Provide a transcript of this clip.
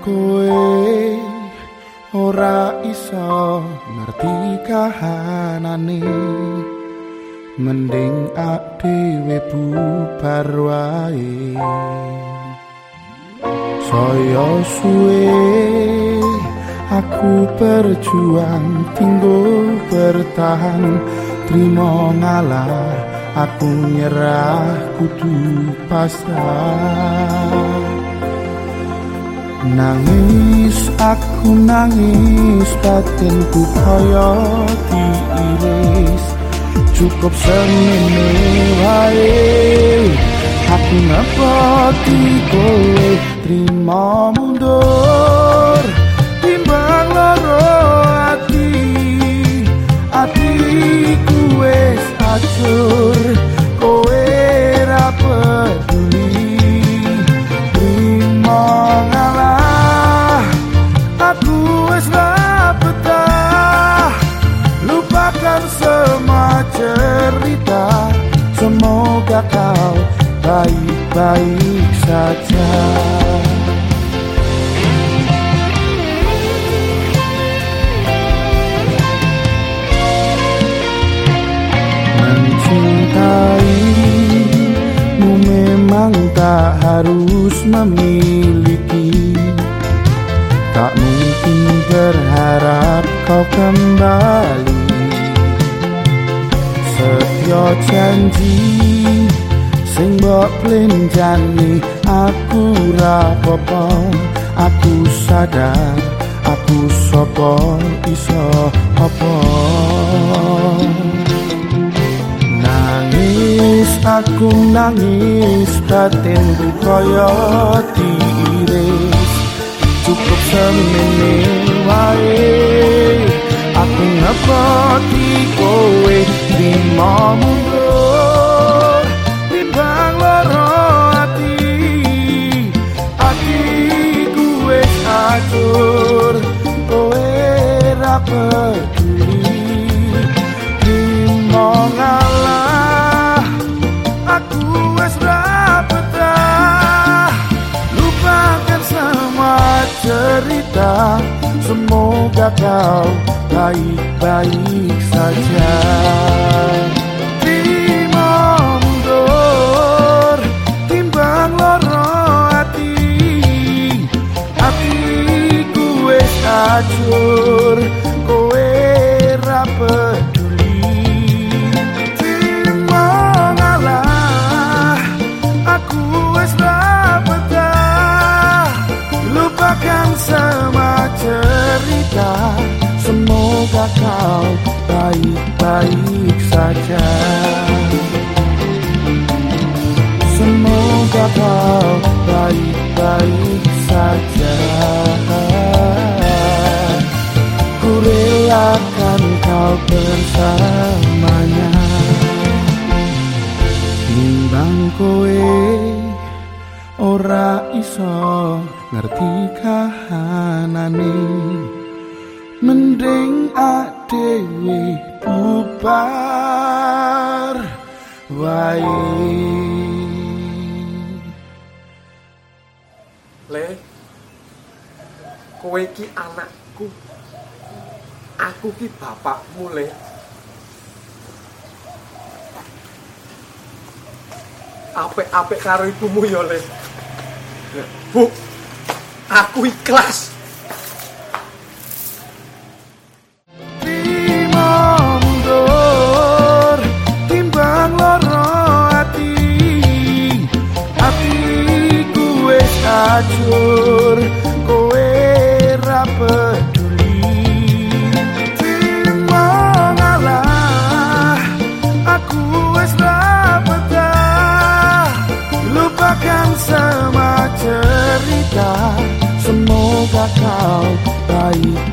kowe. Ora iso ngerti kahanane. Mending ak dhewe bubar wae. Saya suwe aku berjuang tinggo bertahan. Trimo ngalah aku nyerah kudu pasrah Nangis aku nangis batinku kaya diiris. Cukup semene wae Aku ngepoti kowe terima mundur baik-baik saja. Mencintaimu memang tak harus memiliki. Tak mungkin berharap kau kembali. Setyo janji sing mbok plenjani aku rapopo aku sadar aku sapa iso apa. Nangis aku nangis batin kaya diiris cukup semene wae peduli ngalah Aku ra betah. Lupakan semua cerita. Semoga kau baik-baik saja Semoga kau baik-baik saja. Semoga kau baik-baik saja kau bersamanya. Timbang kowe ora iso ngerti kahanane. Mending adewe bubar wae. Le, kowe ki anakku. Aku ki bapakmu, Le. Apik-apik karo ibumu ya, Le. Bu, aku ikhlas. Hancur kowe ra Natal, tá daí